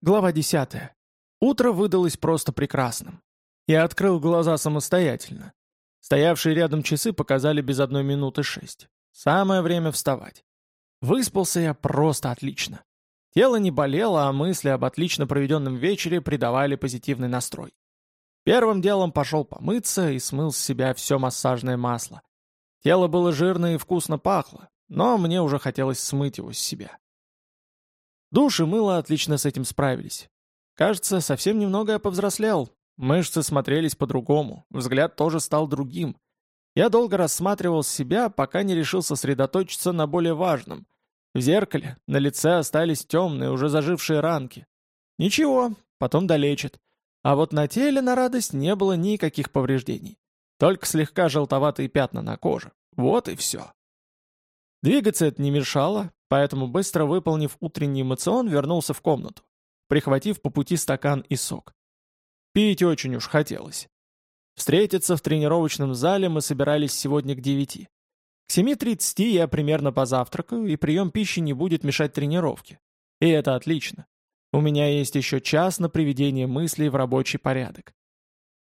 Глава 10. Утро выдалось просто прекрасным. Я открыл глаза самостоятельно. Стоявшие рядом часы показали без одной минуты шесть. Самое время вставать. Выспался я просто отлично. Тело не болело, а мысли об отлично проведенном вечере придавали позитивный настрой. Первым делом пошел помыться и смыл с себя все массажное масло. Тело было жирное и вкусно пахло, но мне уже хотелось смыть его с себя. Душ и мыло отлично с этим справились. Кажется, совсем немного я повзрослел. Мышцы смотрелись по-другому, взгляд тоже стал другим. Я долго рассматривал себя, пока не решил сосредоточиться на более важном. В зеркале на лице остались темные, уже зажившие ранки. Ничего, потом долечат. А вот на теле, на радость, не было никаких повреждений. Только слегка желтоватые пятна на коже. Вот и все. Двигаться это не мешало, поэтому, быстро выполнив утренний эмоцион, вернулся в комнату, прихватив по пути стакан и сок. Пить очень уж хотелось. Встретиться в тренировочном зале мы собирались сегодня к девяти. К 7.30 я примерно позавтракаю, и прием пищи не будет мешать тренировке. И это отлично. У меня есть еще час на приведение мыслей в рабочий порядок.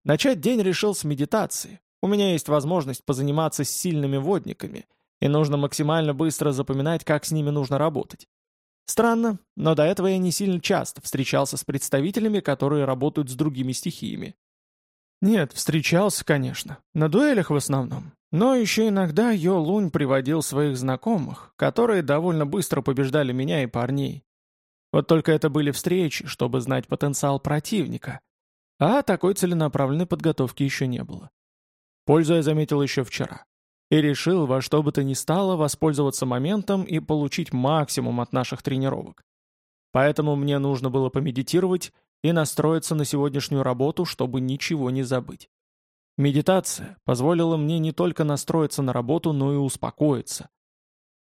Начать день решил с медитации. У меня есть возможность позаниматься с сильными водниками — и нужно максимально быстро запоминать, как с ними нужно работать. Странно, но до этого я не сильно часто встречался с представителями, которые работают с другими стихиями. Нет, встречался, конечно, на дуэлях в основном. Но еще иногда Йо Лунь приводил своих знакомых, которые довольно быстро побеждали меня и парней. Вот только это были встречи, чтобы знать потенциал противника. А такой целенаправленной подготовки еще не было. Пользу я заметил еще вчера и решил во что бы то ни стало воспользоваться моментом и получить максимум от наших тренировок. Поэтому мне нужно было помедитировать и настроиться на сегодняшнюю работу, чтобы ничего не забыть. Медитация позволила мне не только настроиться на работу, но и успокоиться.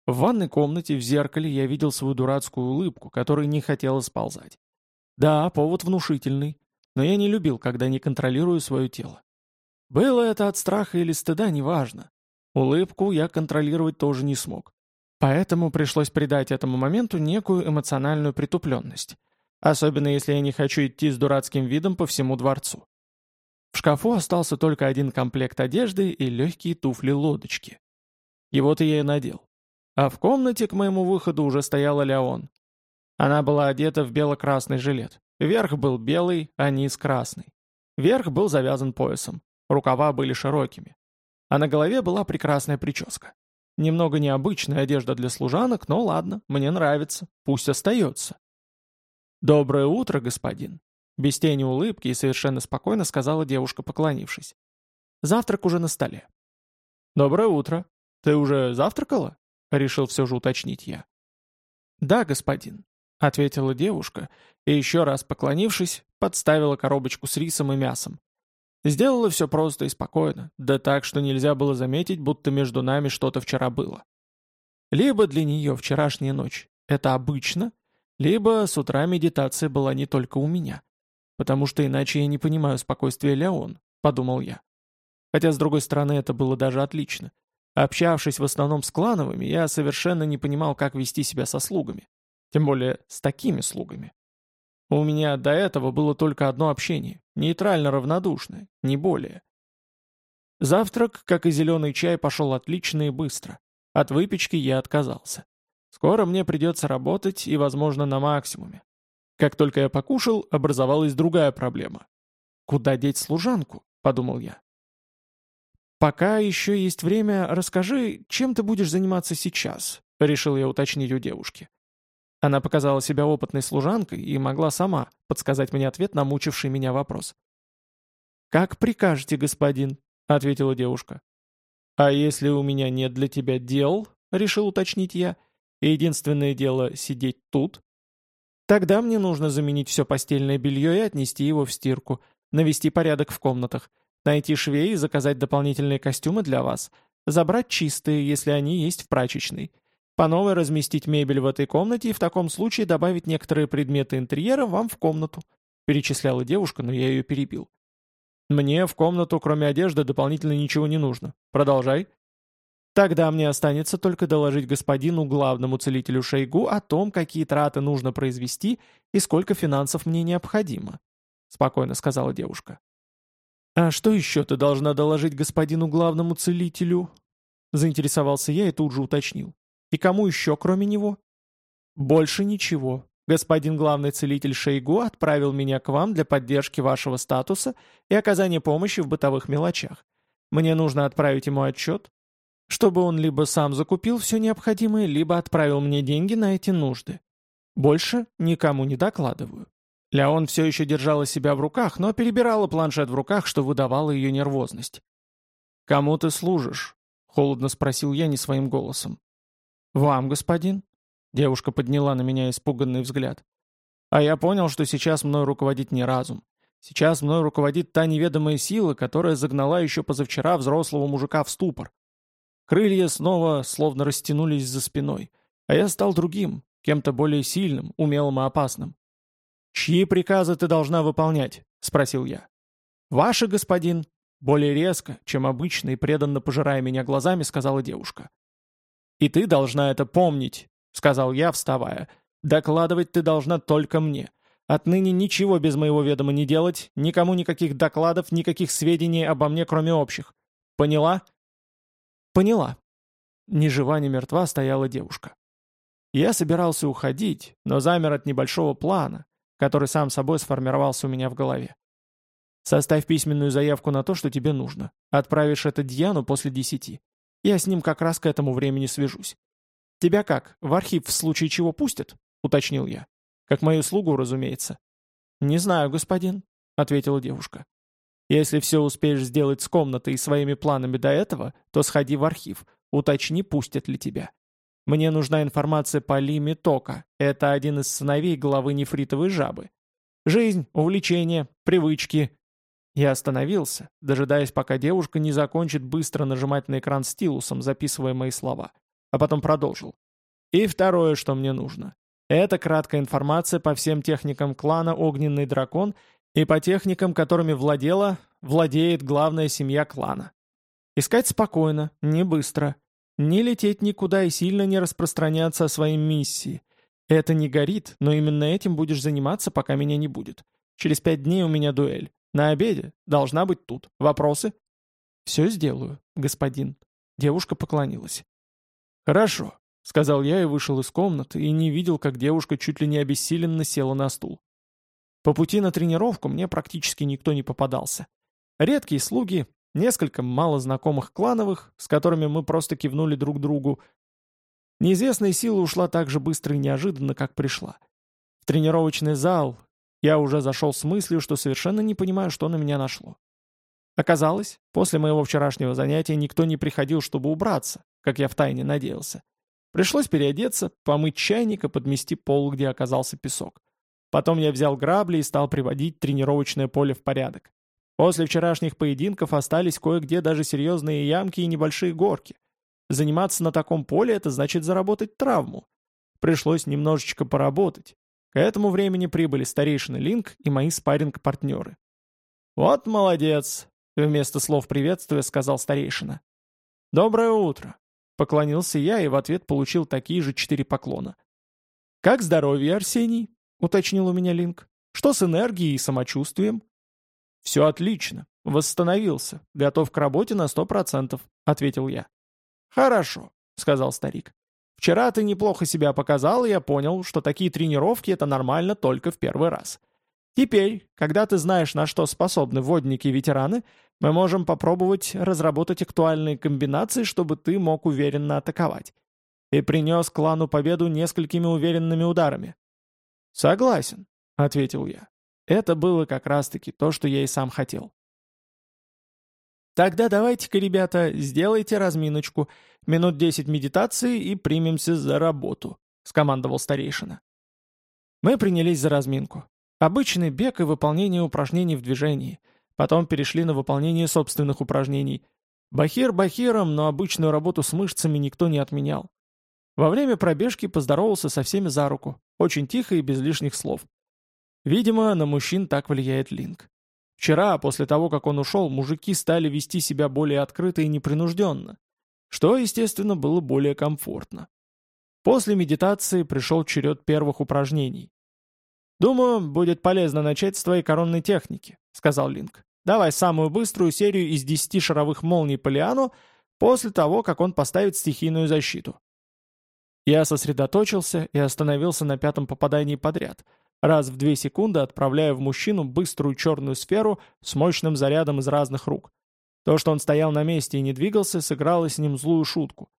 В ванной комнате в зеркале я видел свою дурацкую улыбку, которая не хотела сползать. Да, повод внушительный, но я не любил, когда не контролирую свое тело. Было это от страха или стыда, неважно. Улыбку я контролировать тоже не смог. Поэтому пришлось придать этому моменту некую эмоциональную притупленность. Особенно если я не хочу идти с дурацким видом по всему дворцу. В шкафу остался только один комплект одежды и легкие туфли-лодочки. Его-то я и надел. А в комнате к моему выходу уже стояла Леон. Она была одета в бело-красный жилет. Верх был белый, а низ красный. Верх был завязан поясом. Рукава были широкими а на голове была прекрасная прическа. Немного необычная одежда для служанок, но ладно, мне нравится, пусть остается. «Доброе утро, господин!» Без тени улыбки и совершенно спокойно сказала девушка, поклонившись. «Завтрак уже на столе». «Доброе утро. Ты уже завтракала?» Решил все же уточнить я. «Да, господин», — ответила девушка, и еще раз поклонившись, подставила коробочку с рисом и мясом. Сделала все просто и спокойно, да так, что нельзя было заметить, будто между нами что-то вчера было. Либо для нее вчерашняя ночь — это обычно, либо с утра медитация была не только у меня. Потому что иначе я не понимаю спокойствия Леон, подумал я. Хотя, с другой стороны, это было даже отлично. Общавшись в основном с клановыми, я совершенно не понимал, как вести себя со слугами. Тем более с такими слугами. У меня до этого было только одно общение, нейтрально равнодушное, не более. Завтрак, как и зеленый чай, пошел отлично и быстро. От выпечки я отказался. Скоро мне придется работать и, возможно, на максимуме. Как только я покушал, образовалась другая проблема. «Куда деть служанку?» — подумал я. «Пока еще есть время, расскажи, чем ты будешь заниматься сейчас?» — решил я уточнить у девушки. Она показала себя опытной служанкой и могла сама подсказать мне ответ на мучивший меня вопрос. «Как прикажете, господин?» — ответила девушка. «А если у меня нет для тебя дел?» — решил уточнить я. «Единственное дело — сидеть тут?» «Тогда мне нужно заменить все постельное белье и отнести его в стирку, навести порядок в комнатах, найти швей и заказать дополнительные костюмы для вас, забрать чистые, если они есть в прачечной, по новой разместить мебель в этой комнате и в таком случае добавить некоторые предметы интерьера вам в комнату», перечисляла девушка, но я ее перебил. «Мне в комнату, кроме одежды, дополнительно ничего не нужно. Продолжай». Тогда мне останется только доложить господину главному целителю Шейгу о том, какие траты нужно произвести и сколько финансов мне необходимо», — спокойно сказала девушка. «А что еще ты должна доложить господину главному целителю?» Заинтересовался я и тут же уточнил. «И кому еще, кроме него?» «Больше ничего. Господин главный целитель Шейгу отправил меня к вам для поддержки вашего статуса и оказания помощи в бытовых мелочах. Мне нужно отправить ему отчет, чтобы он либо сам закупил все необходимое, либо отправил мне деньги на эти нужды. Больше никому не докладываю. Леон все еще держала себя в руках, но перебирала планшет в руках, что выдавало ее нервозность. «Кому ты служишь?» — холодно спросил я не своим голосом. «Вам, господин?» — девушка подняла на меня испуганный взгляд. «А я понял, что сейчас мной руководит не разум. Сейчас мной руководит та неведомая сила, которая загнала еще позавчера взрослого мужика в ступор. Крылья снова словно растянулись за спиной, а я стал другим, кем-то более сильным, умелым и опасным. «Чьи приказы ты должна выполнять?» — спросил я. «Ваши, господин», — более резко, чем обычно и преданно пожирая меня глазами, сказала девушка. «И ты должна это помнить», — сказал я, вставая. «Докладывать ты должна только мне. Отныне ничего без моего ведома не делать, никому никаких докладов, никаких сведений обо мне, кроме общих. Поняла?» «Поняла». Ни жива, ни мертва стояла девушка. Я собирался уходить, но замер от небольшого плана, который сам собой сформировался у меня в голове. Составь письменную заявку на то, что тебе нужно. Отправишь это Дьяну после десяти. Я с ним как раз к этому времени свяжусь. Тебя как, в архив в случае чего пустят? Уточнил я. Как мою слугу, разумеется. Не знаю, господин, ответила девушка. Если все успеешь сделать с комнатой и своими планами до этого, то сходи в архив, уточни, пустят ли тебя. Мне нужна информация по Лиме Тока. Это один из сыновей главы нефритовой жабы. Жизнь, увлечения, привычки. Я остановился, дожидаясь, пока девушка не закончит быстро нажимать на экран стилусом, записывая мои слова. А потом продолжил. И второе, что мне нужно. Это краткая информация по всем техникам клана «Огненный дракон» и по техникам, которыми владела, владеет главная семья клана. Искать спокойно, не быстро. Не лететь никуда и сильно не распространяться о своей миссии. Это не горит, но именно этим будешь заниматься, пока меня не будет. Через пять дней у меня дуэль. На обеде. Должна быть тут. Вопросы? Все сделаю, господин. Девушка поклонилась. Хорошо, сказал я и вышел из комнаты, и не видел, как девушка чуть ли не обессиленно села на стул. По пути на тренировку мне практически никто не попадался. Редкие слуги, несколько малознакомых клановых, с которыми мы просто кивнули друг другу. Неизвестная сила ушла так же быстро и неожиданно, как пришла. В тренировочный зал я уже зашел с мыслью, что совершенно не понимаю, что на меня нашло. Оказалось, после моего вчерашнего занятия никто не приходил, чтобы убраться, как я втайне надеялся. Пришлось переодеться, помыть чайник и подмести пол, где оказался песок. Потом я взял грабли и стал приводить тренировочное поле в порядок. После вчерашних поединков остались кое-где даже серьезные ямки и небольшие горки. Заниматься на таком поле – это значит заработать травму. Пришлось немножечко поработать. К этому времени прибыли старейшина Линк и мои спарринг-партнеры. «Вот молодец!» — вместо слов приветствия сказал старейшина. «Доброе утро!» — поклонился я и в ответ получил такие же четыре поклона. «Как здоровье, Арсений?» — уточнил у меня Линк. «Что с энергией и самочувствием?» «Все отлично. Восстановился. Готов к работе на сто процентов», — ответил я. «Хорошо», — сказал старик. «Вчера ты неплохо себя показал, и я понял, что такие тренировки — это нормально только в первый раз. Теперь, когда ты знаешь, на что способны водники-ветераны, мы можем попробовать разработать актуальные комбинации, чтобы ты мог уверенно атаковать. И принес клану победу несколькими уверенными ударами. «Согласен», — ответил я. Это было как раз-таки то, что я и сам хотел. Тогда давайте-ка, ребята, сделайте разминочку, минут десять медитации и примемся за работу», — скомандовал старейшина. Мы принялись за разминку. Обычный бег и выполнение упражнений в движении. Потом перешли на выполнение собственных упражнений. Бахир бахиром, но обычную работу с мышцами никто не отменял. Во время пробежки поздоровался со всеми за руку, очень тихо и без лишних слов. Видимо, на мужчин так влияет Линк. Вчера, после того, как он ушел, мужики стали вести себя более открыто и непринужденно. что, естественно, было более комфортно. После медитации пришел черед первых упражнений. «Думаю, будет полезно начать с твоей коронной техники», — сказал Линк. «Давай самую быструю серию из десяти шаровых молний по Лиану после того, как он поставит стихийную защиту». Я сосредоточился и остановился на пятом попадании подряд, раз в две секунды отправляя в мужчину быструю черную сферу с мощным зарядом из разных рук. То, что он стоял на месте и не двигался, сыграло с ним злую шутку.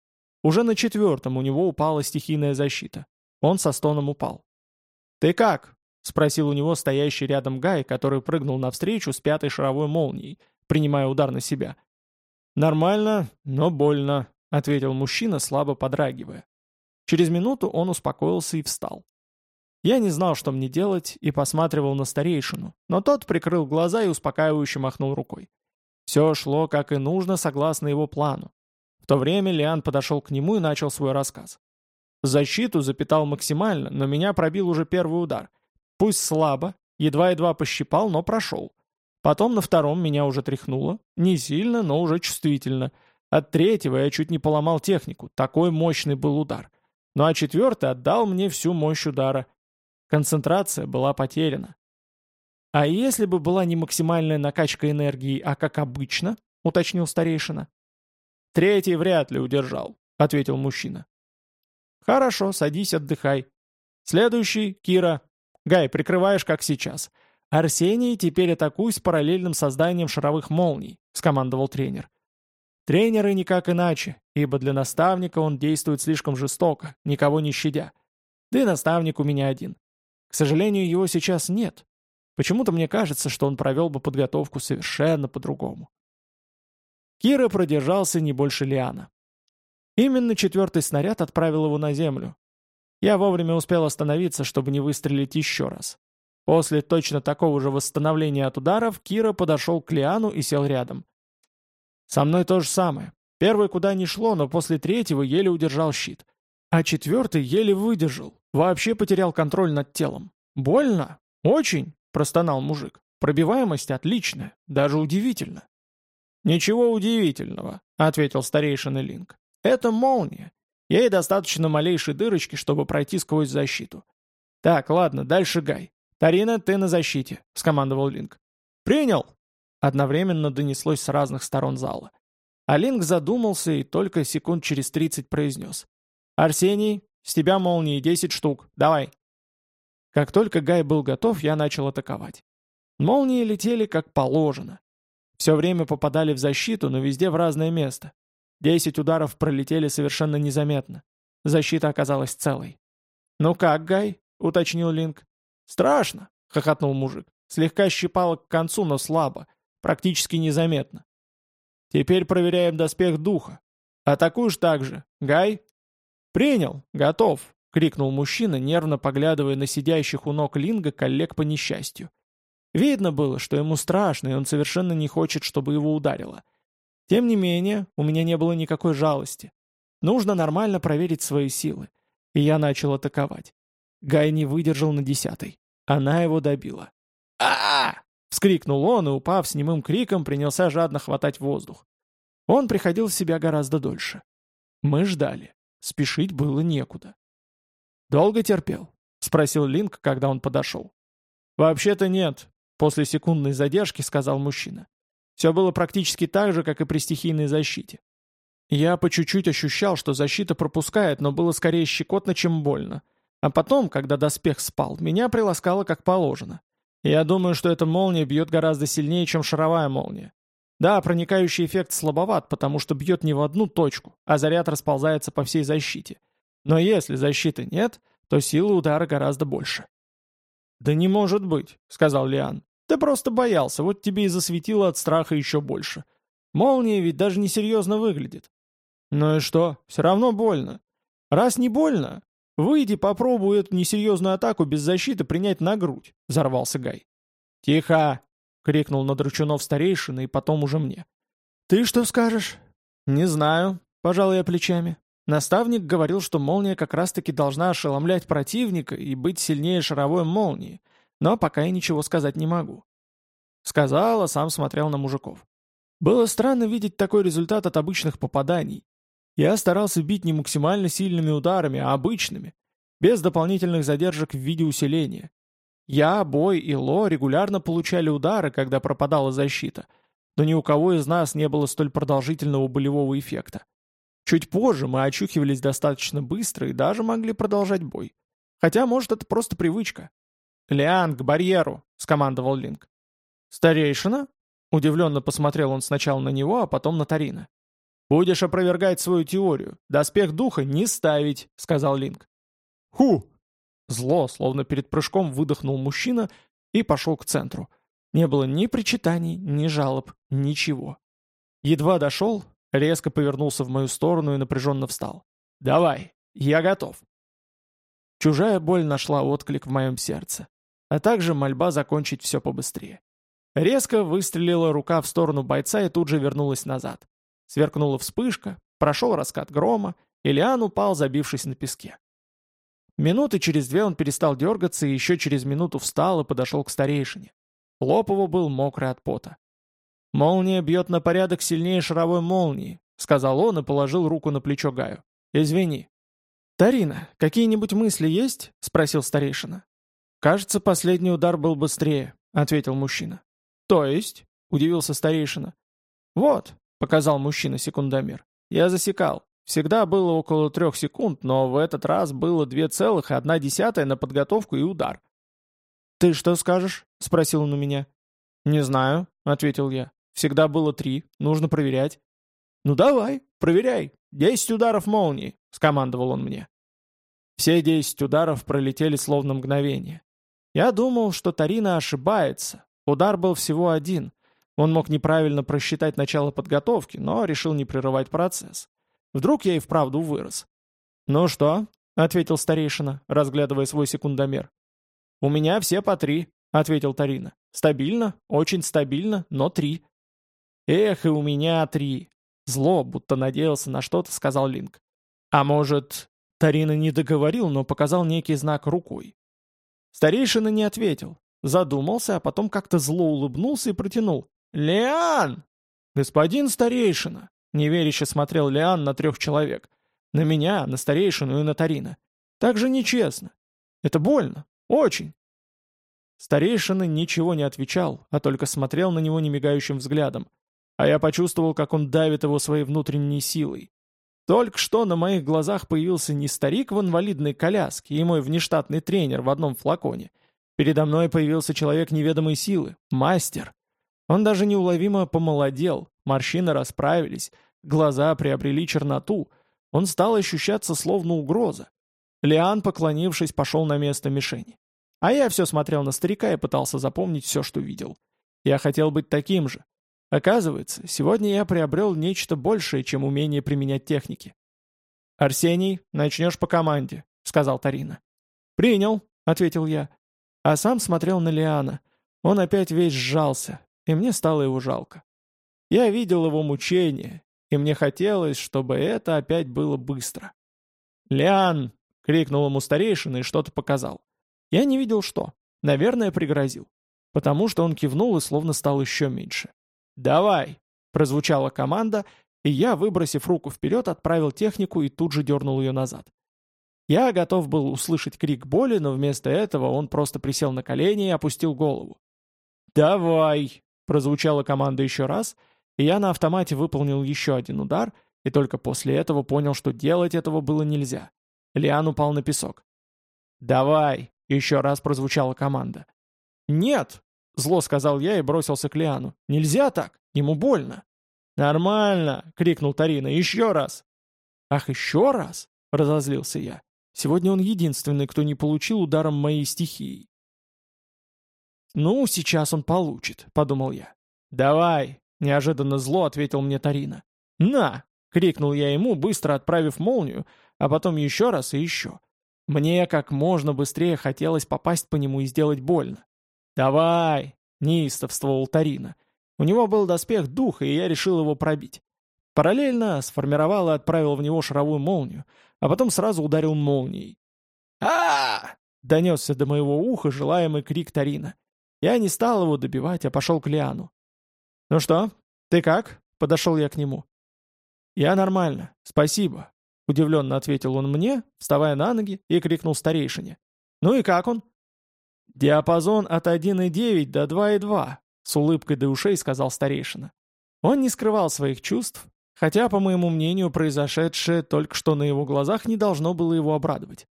Уже на четвертом у него упала стихийная защита. Он со стоном упал. «Ты как?» — спросил у него стоящий рядом Гай, который прыгнул навстречу с пятой шаровой молнией, принимая удар на себя. «Нормально, но больно», — ответил мужчина, слабо подрагивая. Через минуту он успокоился и встал. Я не знал, что мне делать, и посматривал на старейшину, но тот прикрыл глаза и успокаивающе махнул рукой. Все шло как и нужно, согласно его плану. В то время Лиан подошел к нему и начал свой рассказ. Защиту запитал максимально, но меня пробил уже первый удар. Пусть слабо, едва-едва пощипал, но прошел. Потом на втором меня уже тряхнуло. Не сильно, но уже чувствительно. От третьего я чуть не поломал технику, такой мощный был удар. Ну а четвертый отдал мне всю мощь удара. Концентрация была потеряна. «А если бы была не максимальная накачка энергии, а как обычно?» — уточнил старейшина. «Третий вряд ли удержал», — ответил мужчина. «Хорошо, садись, отдыхай. Следующий — Кира. Гай, прикрываешь, как сейчас. Арсений, теперь атакуй с параллельным созданием шаровых молний», — скомандовал тренер. Тренеры никак иначе, ибо для наставника он действует слишком жестоко, никого не щадя. Да и наставник у меня один. К сожалению, его сейчас нет. Почему-то мне кажется, что он провел бы подготовку совершенно по-другому. Кира продержался не больше Лиана. Именно четвертый снаряд отправил его на землю. Я вовремя успел остановиться, чтобы не выстрелить еще раз. После точно такого же восстановления от ударов Кира подошел к Лиану и сел рядом. Со мной то же самое. Первый куда ни шло, но после третьего еле удержал щит. А четвертый еле выдержал. Вообще потерял контроль над телом. Больно? Очень, простонал мужик. Пробиваемость отличная, даже удивительно. «Ничего удивительного», — ответил старейшина Линк. «Это молния. Ей достаточно малейшей дырочки, чтобы пройти сквозь защиту. Так, ладно, дальше Гай. Тарина, ты на защите», — скомандовал Линк. «Принял!» — одновременно донеслось с разных сторон зала. А Линк задумался и только секунд через тридцать произнес. «Арсений, с тебя молнии десять штук. Давай!» Как только Гай был готов, я начал атаковать. Молнии летели как положено. Все время попадали в защиту, но везде в разное место. Десять ударов пролетели совершенно незаметно. Защита оказалась целой. «Ну как, Гай?» — уточнил Линк. «Страшно!» — хохотнул мужик. Слегка щипало к концу, но слабо. Практически незаметно. «Теперь проверяем доспех духа. Атакуешь так же. Гай?» «Принял. Готов!» — крикнул мужчина, нервно поглядывая на сидящих у ног Линга коллег по несчастью. Видно было, что ему страшно, и он совершенно не хочет, чтобы его ударило. Тем не менее, у меня не было никакой жалости. Нужно нормально проверить свои силы. И я начал атаковать. Гай не выдержал на десятой. Она его добила. а, -а, вскрикнул он и, упав с немым криком, принялся жадно хватать воздух. Он приходил в себя гораздо дольше. Мы ждали. Спешить было некуда. «Долго терпел?» — спросил Линк, когда он подошел. «Вообще-то нет. После секундной задержки сказал мужчина. Все было практически так же, как и при стихийной защите. Я по чуть-чуть ощущал, что защита пропускает, но было скорее щекотно, чем больно. А потом, когда доспех спал, меня приласкало как положено. Я думаю, что эта молния бьет гораздо сильнее, чем шаровая молния. Да, проникающий эффект слабоват, потому что бьет не в одну точку, а заряд расползается по всей защите. Но если защиты нет, то сила удара гораздо больше. «Да не может быть», — сказал Лиан. Ты просто боялся, вот тебе и засветило от страха еще больше. Молния ведь даже несерьезно выглядит. Ну и что, все равно больно. Раз не больно, выйди попробуй эту несерьезную атаку без защиты принять на грудь, взорвался Гай. Тихо! — крикнул на Дручунов старейшина и потом уже мне. «Ты что скажешь?» «Не знаю», — пожал я плечами. Наставник говорил, что молния как раз-таки должна ошеломлять противника и быть сильнее шаровой молнии, но пока я ничего сказать не могу. Сказал, а сам смотрел на мужиков. Было странно видеть такой результат от обычных попаданий. Я старался бить не максимально сильными ударами, а обычными, без дополнительных задержек в виде усиления. Я, Бой и Ло регулярно получали удары, когда пропадала защита, но ни у кого из нас не было столь продолжительного болевого эффекта. Чуть позже мы очухивались достаточно быстро и даже могли продолжать бой. Хотя, может, это просто привычка. «Лиан, к барьеру!» — скомандовал Линк. «Старейшина?» — удивленно посмотрел он сначала на него, а потом на Тарина. «Будешь опровергать свою теорию. Доспех духа не ставить», — сказал Линк. «Ху!» Зло, словно перед прыжком, выдохнул мужчина и пошел к центру. Не было ни причитаний, ни жалоб, ничего. Едва дошел, резко повернулся в мою сторону и напряженно встал. «Давай, я готов». Чужая боль нашла отклик в моем сердце, а также мольба закончить все побыстрее. Резко выстрелила рука в сторону бойца и тут же вернулась назад. Сверкнула вспышка, прошел раскат грома, и Лиан упал, забившись на песке. Минуты через две он перестал дергаться и еще через минуту встал и подошел к старейшине. Лоб его был мокрый от пота. «Молния бьет на порядок сильнее шаровой молнии», — сказал он и положил руку на плечо Гаю. «Извини». «Тарина, какие-нибудь мысли есть?» — спросил старейшина. «Кажется, последний удар был быстрее», — ответил мужчина. «То есть?» — удивился старейшина. «Вот», показал мужчина секундомер. Я засекал. Всегда было около трех секунд, но в этот раз было две целых и одна десятая на подготовку и удар. «Ты что скажешь?» — спросил он у меня. «Не знаю», — ответил я. «Всегда было три, нужно проверять». «Ну давай, проверяй. Десять ударов молнии», — скомандовал он мне. Все десять ударов пролетели словно мгновение. Я думал, что Тарина ошибается. Удар был всего один, он мог неправильно просчитать начало подготовки, но решил не прерывать процесс. Вдруг я и вправду вырос. «Ну что?» — ответил старейшина, разглядывая свой секундомер. «У меня все по три», — ответил Тарина. «Стабильно, очень стабильно, но три». «Эх, и у меня три». Зло, будто надеялся на что-то, сказал Линк. «А может...» Тарина не договорил, но показал некий знак рукой. Старейшина не ответил. Задумался, а потом как-то зло улыбнулся и протянул. «Лиан!» «Господин старейшина!» Неверяще смотрел Лиан на трех человек. На меня, на старейшину и на Тарина. Так же нечестно. Это больно. Очень. Старейшина ничего не отвечал, а только смотрел на него немигающим взглядом. А я почувствовал, как он давит его своей внутренней силой. Только что на моих глазах появился не старик в инвалидной коляске и мой внештатный тренер в одном флаконе. Передо мной появился человек неведомой силы, мастер. Он даже неуловимо помолодел, морщины расправились, глаза приобрели черноту, он стал ощущаться словно угроза. Лиан, поклонившись, пошел на место мишени. А я все смотрел на старика и пытался запомнить все, что видел. Я хотел быть таким же. Оказывается, сегодня я приобрел нечто большее, чем умение применять техники. «Арсений, начнешь по команде», — сказал Тарина. «Принял», — ответил я. А сам смотрел на Лиана. Он опять весь сжался, и мне стало его жалко. Я видел его мучение, и мне хотелось, чтобы это опять было быстро. «Лян!» — крикнул ему старейшина и что-то показал. Я не видел что. Наверное, пригрозил. Потому что он кивнул и словно стал еще меньше. «Давай!» — прозвучала команда, и я, выбросив руку вперед, отправил технику и тут же дернул ее назад. Я готов был услышать крик боли, но вместо этого он просто присел на колени и опустил голову. «Давай!» Прозвучала команда еще раз, и я на автомате выполнил еще один удар, и только после этого понял, что делать этого было нельзя. Лиан упал на песок. «Давай!» — еще раз прозвучала команда. «Нет!» — зло сказал я и бросился к Лиану. «Нельзя так! Ему больно!» «Нормально!» — крикнул Тарина. «Еще раз!» «Ах, еще раз?» — разозлился я. «Сегодня он единственный, кто не получил ударом моей стихии. «Ну, сейчас он получит», — подумал я. «Давай», — неожиданно зло ответил мне Тарина. «На!» — крикнул я ему, быстро отправив молнию, а потом еще раз и еще. Мне как можно быстрее хотелось попасть по нему и сделать больно. «Давай!» — неистовствовал Тарина. У него был доспех духа, и я решил его пробить. Параллельно сформировал и отправил в него шаровую молнию, а потом сразу ударил молнией. а донесся до моего уха желаемый крик Тарина. Я не стал его добивать, а пошел к Лиану. «Ну что, ты как?» — подошел я к нему. «Я нормально, спасибо», — удивленно ответил он мне, вставая на ноги и крикнул старейшине. «Ну и как он?» «Диапазон от 1,9 до 2,2», — с улыбкой до ушей сказал старейшина. Он не скрывал своих чувств, хотя, по моему мнению, произошедшее только что на его глазах не должно было его обрадовать.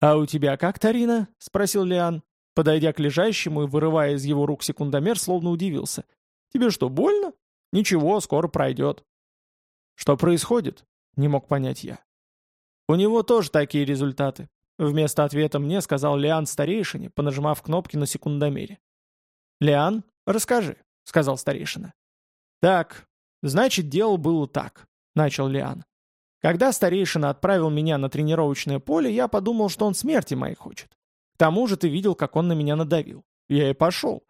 «А у тебя как, Тарина?» — спросил Лиан, подойдя к лежащему и вырывая из его рук секундомер, словно удивился. «Тебе что, больно?» «Ничего, скоро пройдет». «Что происходит?» — не мог понять я. «У него тоже такие результаты», — вместо ответа мне сказал Лиан старейшине, понажимав кнопки на секундомере. «Лиан, расскажи», — сказал старейшина. «Так, значит, дело было так», — начал Лиан. «Когда старейшина отправил меня на тренировочное поле, я подумал, что он смерти моей хочет. К тому же ты видел, как он на меня надавил. Я и пошел.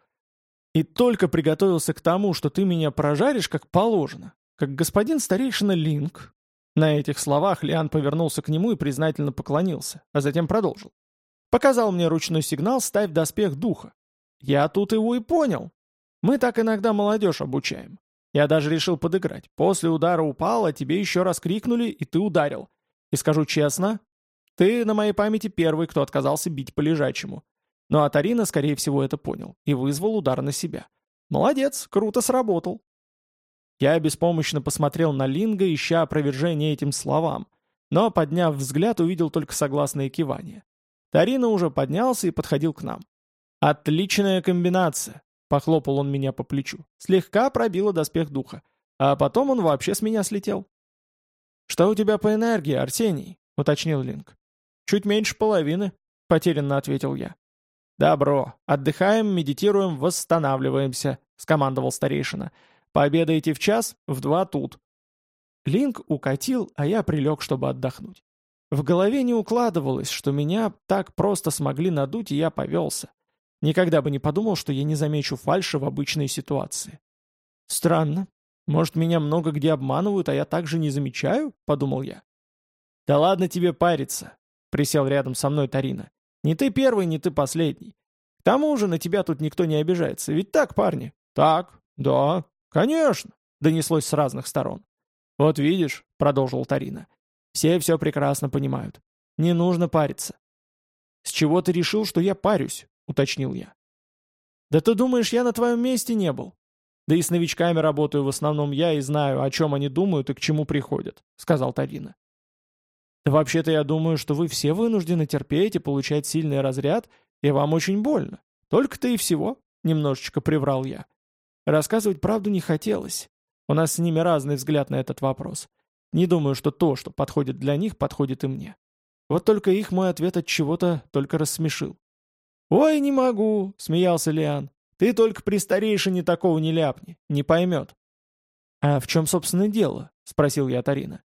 И только приготовился к тому, что ты меня прожаришь, как положено, как господин старейшина Линк». На этих словах Лиан повернулся к нему и признательно поклонился, а затем продолжил. Показал мне ручной сигнал «Ставь доспех духа». Я тут его и понял. Мы так иногда молодежь обучаем. Я даже решил подыграть. После удара упал, а тебе еще раз крикнули, и ты ударил. И скажу честно, ты на моей памяти первый, кто отказался бить по лежачему. Ну а Тарина, скорее всего, это понял и вызвал удар на себя. Молодец, круто сработал. Я беспомощно посмотрел на Линга, ища опровержение этим словам, но, подняв взгляд, увидел только согласное кивание. Тарина уже поднялся и подходил к нам. «Отличная комбинация. Похлопал он меня по плечу. Слегка пробило доспех духа. А потом он вообще с меня слетел. «Что у тебя по энергии, Арсений?» — уточнил Линк. «Чуть меньше половины», — потерянно ответил я. «Добро. Отдыхаем, медитируем, восстанавливаемся», — скомандовал старейшина. «Пообедаете в час, в два тут». Линк укатил, а я прилег, чтобы отдохнуть. В голове не укладывалось, что меня так просто смогли надуть, и я повелся. Никогда бы не подумал, что я не замечу фальши в обычной ситуации. Странно. Может, меня много где обманывают, а я также не замечаю? Подумал я. Да ладно тебе париться. Присел рядом со мной Тарина. Не ты первый, не ты последний. К тому же на тебя тут никто не обижается. Ведь так, парни? Так, да, конечно. Донеслось с разных сторон. Вот видишь, продолжил Тарина. Все все прекрасно понимают. Не нужно париться. С чего ты решил, что я парюсь? уточнил я. «Да ты думаешь, я на твоем месте не был? Да и с новичками работаю в основном я и знаю, о чем они думают и к чему приходят», — сказал Тарина. «Да вообще-то я думаю, что вы все вынуждены терпеть и получать сильный разряд, и вам очень больно. Только-то и всего», — немножечко приврал я. Рассказывать правду не хотелось. У нас с ними разный взгляд на этот вопрос. Не думаю, что то, что подходит для них, подходит и мне. Вот только их мой ответ от чего-то только рассмешил. «Ой, не могу», — смеялся Лиан. «Ты только при старейшине такого не ляпни, не поймет». «А в чем, собственно, дело?» — спросил я Тарина.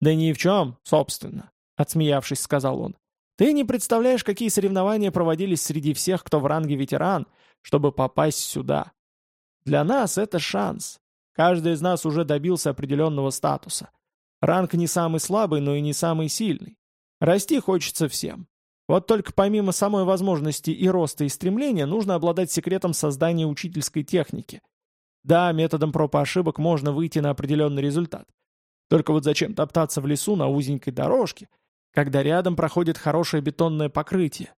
«Да ни в чем, собственно», — отсмеявшись, сказал он. «Ты не представляешь, какие соревнования проводились среди всех, кто в ранге ветеран, чтобы попасть сюда. Для нас это шанс. Каждый из нас уже добился определенного статуса. Ранг не самый слабый, но и не самый сильный. Расти хочется всем. Вот только помимо самой возможности и роста, и стремления, нужно обладать секретом создания учительской техники. Да, методом проб и ошибок можно выйти на определенный результат. Только вот зачем топтаться в лесу на узенькой дорожке, когда рядом проходит хорошее бетонное покрытие?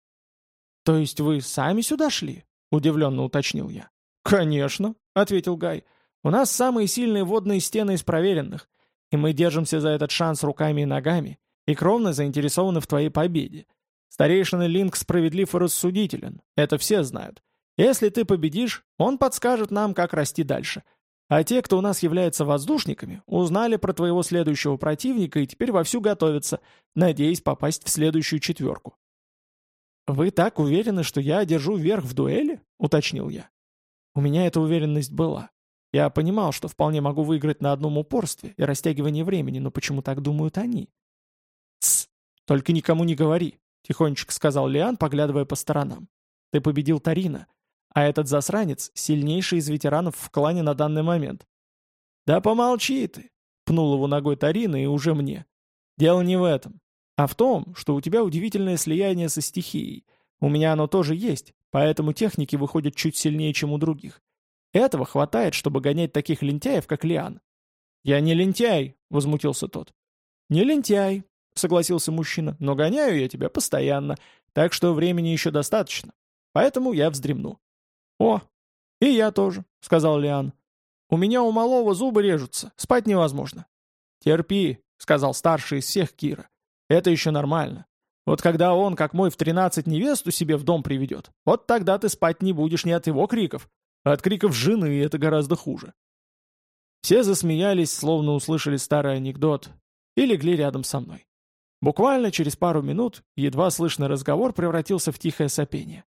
«То есть вы сами сюда шли?» — удивленно уточнил я. «Конечно», — ответил Гай. «У нас самые сильные водные стены из проверенных, и мы держимся за этот шанс руками и ногами, и кровно заинтересованы в твоей победе. Старейшина Линк справедлив и рассудителен, это все знают. Если ты победишь, он подскажет нам, как расти дальше. А те, кто у нас является воздушниками, узнали про твоего следующего противника и теперь вовсю готовятся, надеясь попасть в следующую четверку. «Вы так уверены, что я одержу верх в дуэли?» — уточнил я. У меня эта уверенность была. Я понимал, что вполне могу выиграть на одном упорстве и растягивании времени, но почему так думают они? «Тсс! Только никому не говори!» — тихонечко сказал Лиан, поглядывая по сторонам. «Ты победил Тарина, а этот засранец — сильнейший из ветеранов в клане на данный момент». «Да помолчи ты!» — пнул его ногой Тарина и уже мне. «Дело не в этом, а в том, что у тебя удивительное слияние со стихией. У меня оно тоже есть, поэтому техники выходят чуть сильнее, чем у других. Этого хватает, чтобы гонять таких лентяев, как Лиан. «Я не лентяй», — возмутился тот. «Не лентяй», — согласился мужчина, «но гоняю я тебя постоянно, так что времени еще достаточно. Поэтому я вздремну». «О, и я тоже», — сказал Лиан. «У меня у малого зубы режутся, спать невозможно». «Терпи», — сказал старший из всех Кира. «Это еще нормально. Вот когда он, как мой в тринадцать невесту себе в дом приведет, вот тогда ты спать не будешь не от его криков, а от криков жены это гораздо хуже». Все засмеялись, словно услышали старый анекдот, и легли рядом со мной. Буквально через пару минут едва слышный разговор превратился в тихое сопение.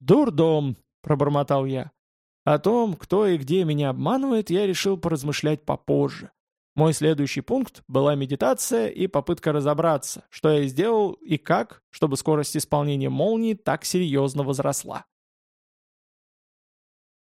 «Дурдом», — пробормотал я. О том, кто и где меня обманывает, я решил поразмышлять попозже. Мой следующий пункт была медитация и попытка разобраться, что я сделал и как, чтобы скорость исполнения молнии так серьезно возросла.